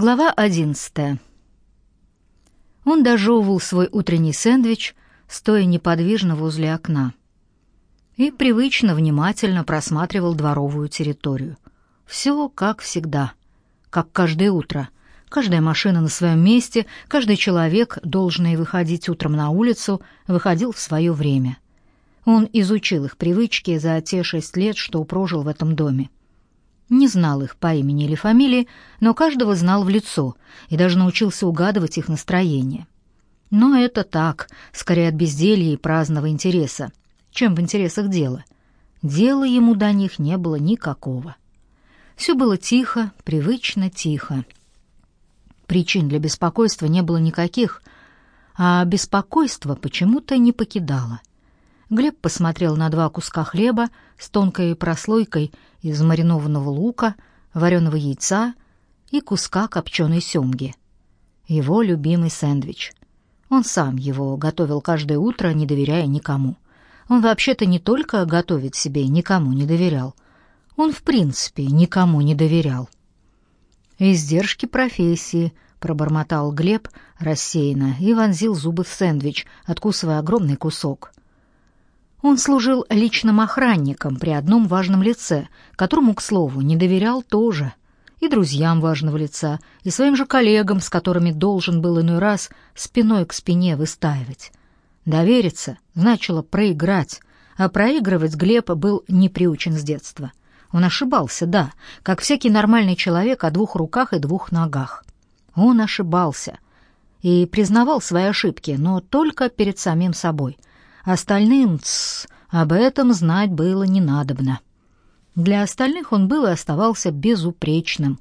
Глава одиннадцатая. Он дожевывал свой утренний сэндвич, стоя неподвижно возле окна, и привычно внимательно просматривал дворовую территорию. Все как всегда, как каждое утро. Каждая машина на своем месте, каждый человек, должный выходить утром на улицу, выходил в свое время. Он изучил их привычки за те шесть лет, что прожил в этом доме. Не знал их по имени или фамилии, но каждого знал в лицо и даже научился угадывать их настроение. Но это так, скорее от безделья и праздного интереса, чем в интересах дела. Дела ему до них не было никакого. Все было тихо, привычно тихо. Причин для беспокойства не было никаких, а беспокойство почему-то не покидало. Глеб посмотрел на два куска хлеба с тонкой прослойкой из маринованного лука, вареного яйца и куска копченой семги. Его любимый сэндвич. Он сам его готовил каждое утро, не доверяя никому. Он вообще-то не только готовить себе никому не доверял. Он, в принципе, никому не доверял. «Издержки профессии», — пробормотал Глеб рассеянно и вонзил зубы в сэндвич, откусывая огромный кусок. Он служил личным охранником при одном важном лице, которому, к слову, не доверял тоже — и друзьям важного лица, и своим же коллегам, с которыми должен был иной раз спиной к спине выстаивать. Довериться значило проиграть, а проигрывать Глеб был не приучен с детства. Он ошибался, да, как всякий нормальный человек о двух руках и двух ногах. Он ошибался и признавал свои ошибки, но только перед самим собой. Остальным, тс, об этом знать было не надобно. Для остальных он был и оставался безупречным.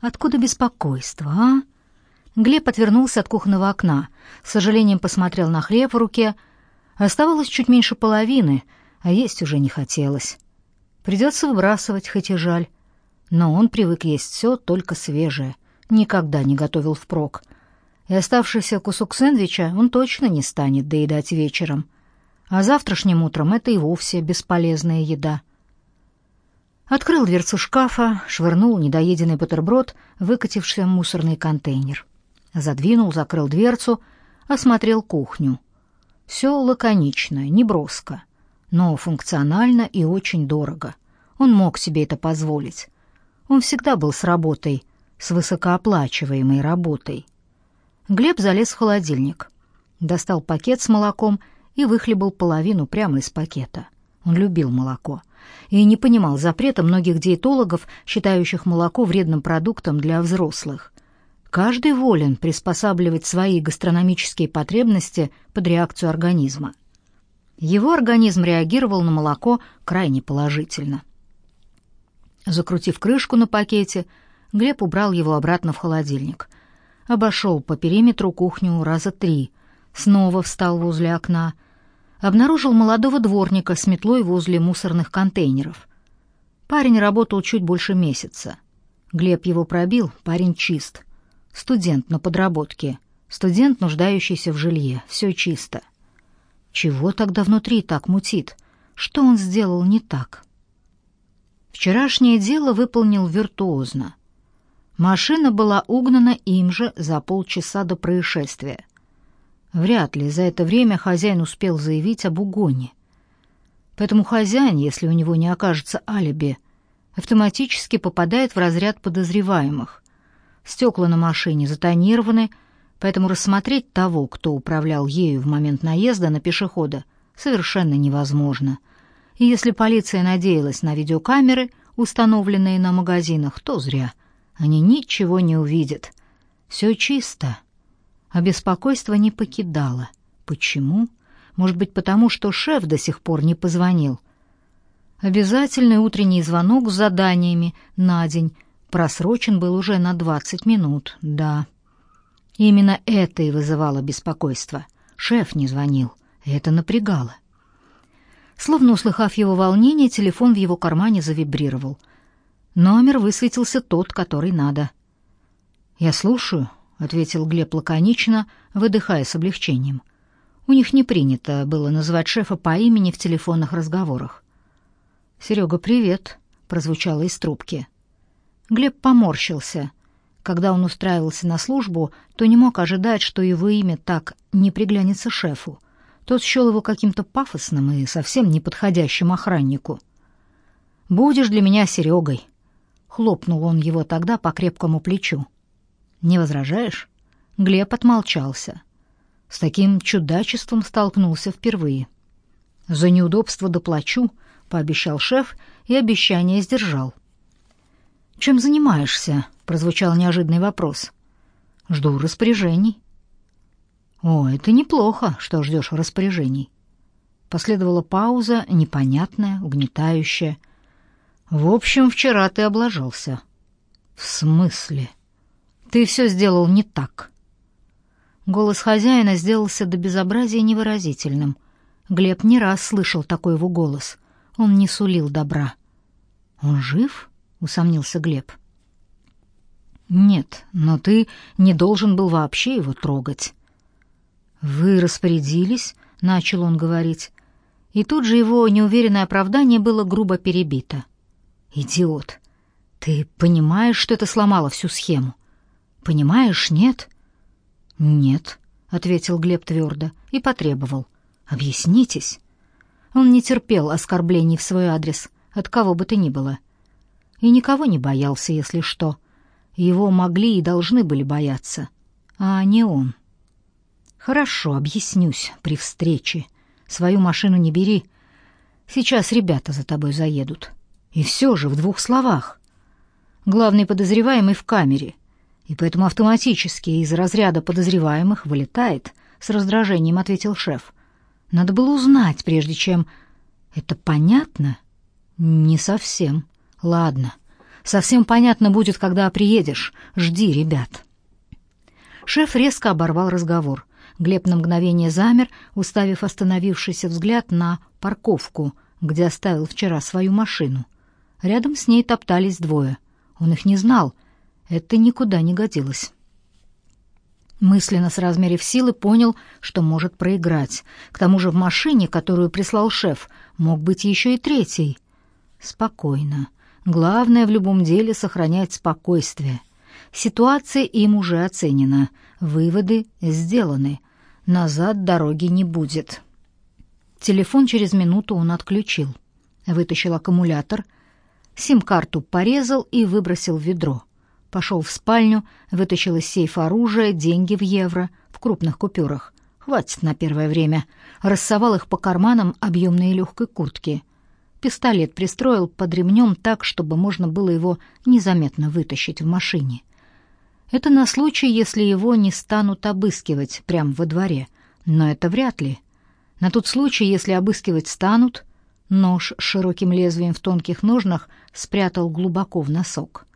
Откуда беспокойство, а? Глеб отвернулся от кухонного окна, с сожалением посмотрел на хлеб в руке. Оставалось чуть меньше половины, а есть уже не хотелось. Придется выбрасывать, хоть и жаль. Но он привык есть все только свежее, никогда не готовил впрок. И оставшийся кусок сэндвича он точно не станет доедать вечером. А завтрашним утром это и вовсе бесполезная еда. Открыл дверцу шкафа, швырнул недоеденный бутерброд, выкативший в мусорный контейнер. Задвинул, закрыл дверцу, осмотрел кухню. Все лаконично, неброско, но функционально и очень дорого. Он мог себе это позволить. Он всегда был с работой, с высокооплачиваемой работой. Глеб залез в холодильник, достал пакет с молоком и выхлебал половину прямо из пакета. Он любил молоко и не понимал запрета многих диетологов, считающих молоко вредным продуктом для взрослых. Каждый волен приспосабливать свои гастрономические потребности под реакцию организма. Его организм реагировал на молоко крайне положительно. Закрутив крышку на пакете, Глеб убрал его обратно в холодильник. Обошел по периметру кухню раза три, снова встал возле окна — обнаружил молодого дворника с метлой возле мусорных контейнеров. Парень работал чуть больше месяца. Глеб его пробил, парень чист. Студент на подработке, студент, нуждающийся в жилье, все чисто. Чего тогда внутри так мутит? Что он сделал не так? Вчерашнее дело выполнил виртуозно. Машина была угнана им же за полчаса до происшествия. Вряд ли за это время хозяин успел заявить об угоне. Поэтому хозяин, если у него не окажется алиби, автоматически попадает в разряд подозреваемых. Стекла на машине затонированы, поэтому рассмотреть того, кто управлял ею в момент наезда на пешехода, совершенно невозможно. И если полиция надеялась на видеокамеры, установленные на магазинах, то зря. Они ничего не увидят. Все чисто а беспокойство не покидало. Почему? Может быть, потому что шеф до сих пор не позвонил. Обязательный утренний звонок с заданиями на день просрочен был уже на двадцать минут. Да. Именно это и вызывало беспокойство. Шеф не звонил, это напрягало. Словно услыхав его волнение, телефон в его кармане завибрировал. Номер высветился тот, который надо. «Я слушаю», ответил Глеб лаконично, выдыхая с облегчением. У них не принято было называть шефа по имени в телефонных разговорах. Серега, привет, прозвучало из трубки. Глеб поморщился. Когда он устраивался на службу, то не мог ожидать, что его имя так не приглянется шефу. Тот счел его каким-то пафосным и совсем неподходящим охраннику. «Будешь для меня Серегой», — хлопнул он его тогда по крепкому плечу. «Не возражаешь?» Глеб отмолчался. С таким чудачеством столкнулся впервые. «За неудобство доплачу», — пообещал шеф, и обещание сдержал. «Чем занимаешься?» — прозвучал неожиданный вопрос. «Жду распоряжений». «О, это неплохо, что ждешь распоряжений». Последовала пауза, непонятная, угнетающая. «В общем, вчера ты облажался». «В смысле?» «Ты все сделал не так». Голос хозяина сделался до безобразия невыразительным. Глеб не раз слышал такой его голос. Он не сулил добра. «Он жив?» — усомнился Глеб. «Нет, но ты не должен был вообще его трогать». «Вы распорядились?» — начал он говорить. И тут же его неуверенное оправдание было грубо перебито. «Идиот! Ты понимаешь, что это сломало всю схему? Понимаешь, нет?» «Нет», — ответил Глеб твердо и потребовал. «Объяснитесь». Он не терпел оскорблений в свой адрес, от кого бы то ни было. И никого не боялся, если что. Его могли и должны были бояться, а не он. Хорошо, объяснюсь при встрече. Свою машину не бери. Сейчас ребята за тобой заедут. И все же в двух словах. Главный подозреваемый в камере, и поэтому автоматически из разряда подозреваемых вылетает, с раздражением ответил шеф. Надо было узнать, прежде чем Это понятно? Не совсем. Ладно. Совсем понятно будет, когда приедешь. Жди, ребят. Шеф резко оборвал разговор. Глеб на мгновение замер, уставив остановившийся взгляд на парковку, где оставил вчера свою машину. Рядом с ней топтались двое. Он их не знал. Это никуда не годилось. Мысленно с размерив силы понял, что может проиграть. К тому же в машине, которую прислал шеф, мог быть еще и третий. Спокойно. Главное в любом деле сохранять спокойствие. Ситуация им уже оценена, выводы сделаны. Назад дороги не будет. Телефон через минуту он отключил. Вытащил аккумулятор, сим-карту порезал и выбросил в ведро. Пошел в спальню, вытащил из сейфа оружие, деньги в евро, в крупных купюрах. Хватит на первое время. Рассовал их по карманам объемной легкой куртки. Пистолет пристроил под ремнем так, чтобы можно было его незаметно вытащить в машине. Это на случай, если его не станут обыскивать прямо во дворе, но это вряд ли. На тот случай, если обыскивать станут, нож с широким лезвием в тонких ножнах спрятал глубоко в носок.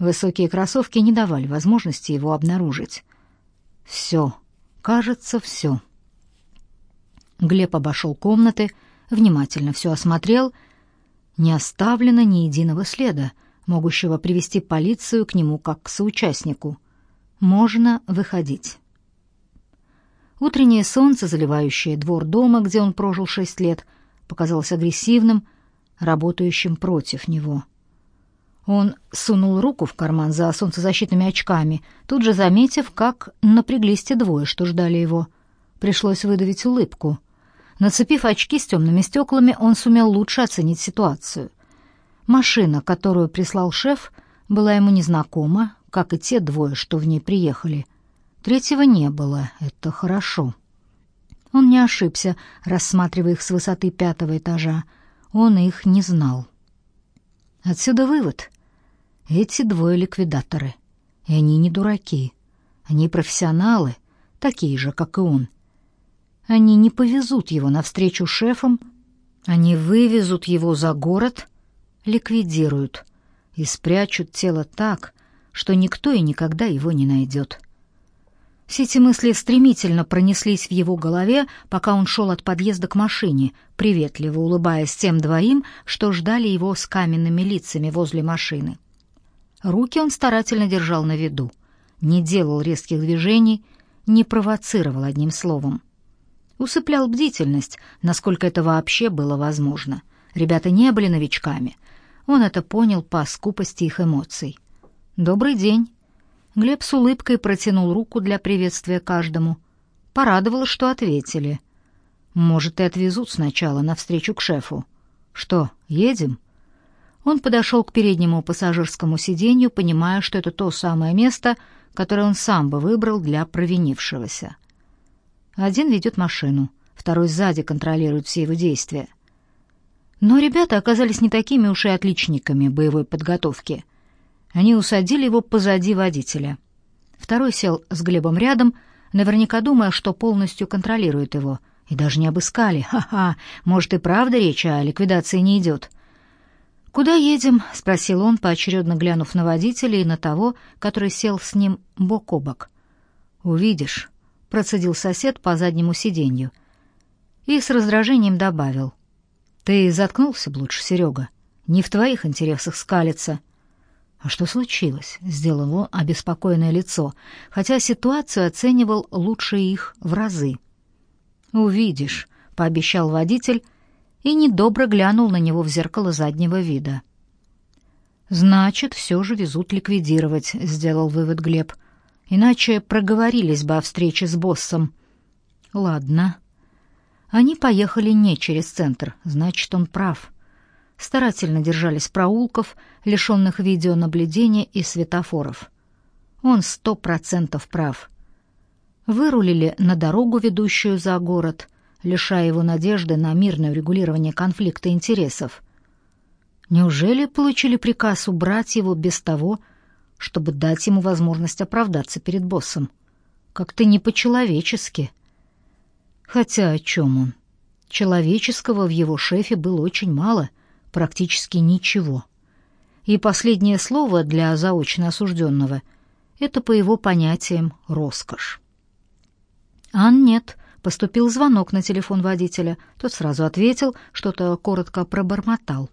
Высокие кроссовки не давали возможности его обнаружить. Все, кажется, все. Глеб обошел комнаты, внимательно все осмотрел. Не оставлено ни единого следа, могущего привести полицию к нему как к соучастнику. Можно выходить. Утреннее солнце, заливающее двор дома, где он прожил шесть лет, показалось агрессивным, работающим против него. Он сунул руку в карман за солнцезащитными очками, тут же заметив, как напряглись те двое, что ждали его. Пришлось выдавить улыбку — Нацепив очки с темными стеклами, он сумел лучше оценить ситуацию. Машина, которую прислал шеф, была ему незнакома, как и те двое, что в ней приехали. Третьего не было, это хорошо. Он не ошибся, рассматривая их с высоты пятого этажа. Он их не знал. Отсюда вывод. Эти двое ликвидаторы. И они не дураки. Они профессионалы, такие же, как и он — они не повезут его навстречу шефам, они вывезут его за город, ликвидируют и спрячут тело так, что никто и никогда его не найдет. Все эти мысли стремительно пронеслись в его голове, пока он шел от подъезда к машине, приветливо улыбаясь тем двоим, что ждали его с каменными лицами возле машины. Руки он старательно держал на виду, не делал резких движений, не провоцировал одним словом усыплял бдительность, насколько это вообще было возможно. Ребята не были новичками. Он это понял по скупости их эмоций. «Добрый день». Глеб с улыбкой протянул руку для приветствия каждому. Порадовало, что ответили. Может, и отвезут сначала навстречу к шефу. Что, едем? Он подошел к переднему пассажирскому сиденью, понимая, что это то самое место, которое он сам бы выбрал для провинившегося. Один ведет машину, второй сзади контролирует все его действия. Но ребята оказались не такими уж и отличниками боевой подготовки. Они усадили его позади водителя. Второй сел с Глебом рядом, наверняка думая, что полностью контролирует его. И даже не обыскали. Ха-ха, может и правда речь о ликвидации не идет. «Куда едем?» — спросил он, поочередно глянув на водителя и на того, который сел с ним бок о бок. «Увидишь», — процедил сосед по заднему сиденью. И с раздражением добавил. Ты заткнулся б лучше, Серега. Не в твоих интересах скалиться. А что случилось? Сделал он обеспокоенное лицо, хотя ситуацию оценивал лучше их в разы. Увидишь, пообещал водитель и недобро глянул на него в зеркало заднего вида. Значит, все же везут ликвидировать, сделал вывод Глеб. Иначе проговорились бы о встрече с боссом. Ладно, они поехали не через центр, значит, он прав. Старательно держались проулков, лишенных видеонаблюдения и светофоров. Он сто процентов прав. Вырулили на дорогу, ведущую за город, лишая его надежды на мирное регулирование конфликта интересов. Неужели получили приказ убрать его без того, чтобы дать ему возможность оправдаться перед боссом? Как-то не по-человечески. Хотя о чем он? Человеческого в его шефе было очень мало, практически ничего. И последнее слово для заочно осужденного — это, по его понятиям, роскошь. Ан нет, поступил звонок на телефон водителя. Тот сразу ответил, что-то коротко пробормотал.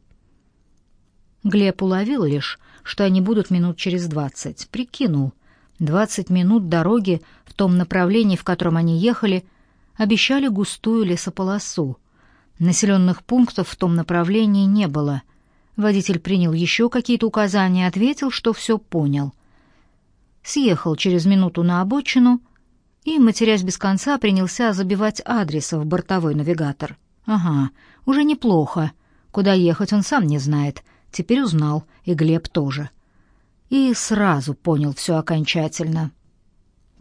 Глеб уловил лишь, что они будут минут через двадцать. Прикинул. Двадцать минут дороги в том направлении, в котором они ехали — обещали густую лесополосу. Населенных пунктов в том направлении не было. Водитель принял еще какие-то указания, ответил, что все понял. Съехал через минуту на обочину и, матерясь без конца, принялся забивать адреса в бортовой навигатор. Ага, уже неплохо. Куда ехать он сам не знает. Теперь узнал, и Глеб тоже. И сразу понял все окончательно.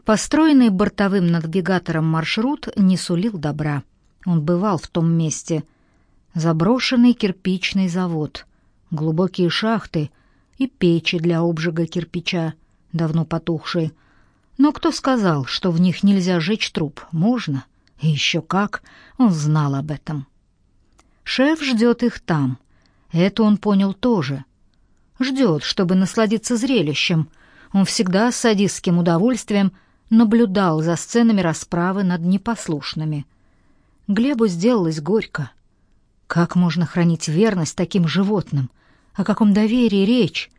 Построенный бортовым навигатором маршрут не сулил добра. Он бывал в том месте. Заброшенный кирпичный завод, глубокие шахты и печи для обжига кирпича, давно потухшие. Но кто сказал, что в них нельзя жечь труп? Можно. И еще как. Он знал об этом. Шеф ждет их там. Это он понял тоже. Ждет, чтобы насладиться зрелищем. Он всегда с садистским удовольствием – наблюдал за сценами расправы над непослушными. Глебу сделалось горько. Как можно хранить верность таким животным? О каком доверии речь?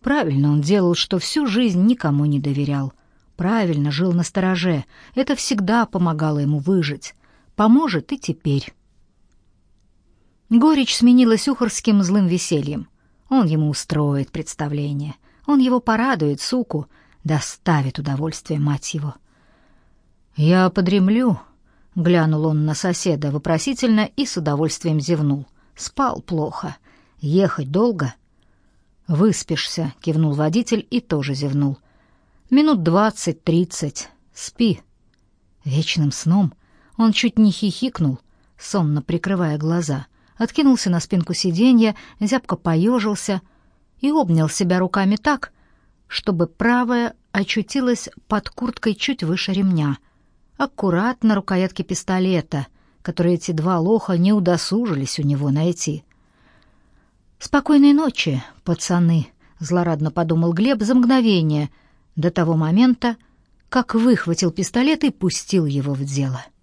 Правильно он делал, что всю жизнь никому не доверял. Правильно жил на стороже. Это всегда помогало ему выжить. Поможет и теперь. Горечь сменилась ухорским злым весельем. Он ему устроит представление. Он его порадует, суку, доставит удовольствие, мать его. «Я подремлю», — глянул он на соседа вопросительно и с удовольствием зевнул. «Спал плохо. Ехать долго?» «Выспишься», — кивнул водитель и тоже зевнул. «Минут двадцать-тридцать. Спи». Вечным сном он чуть не хихикнул, сонно прикрывая глаза, откинулся на спинку сиденья, зябко поежился и обнял себя руками так, чтобы правая очутилась под курткой чуть выше ремня, аккуратно рукоятки пистолета, которые эти два лоха не удосужились у него найти. «Спокойной ночи, пацаны», — злорадно подумал Глеб за мгновение до того момента, как выхватил пистолет и пустил его в дело. —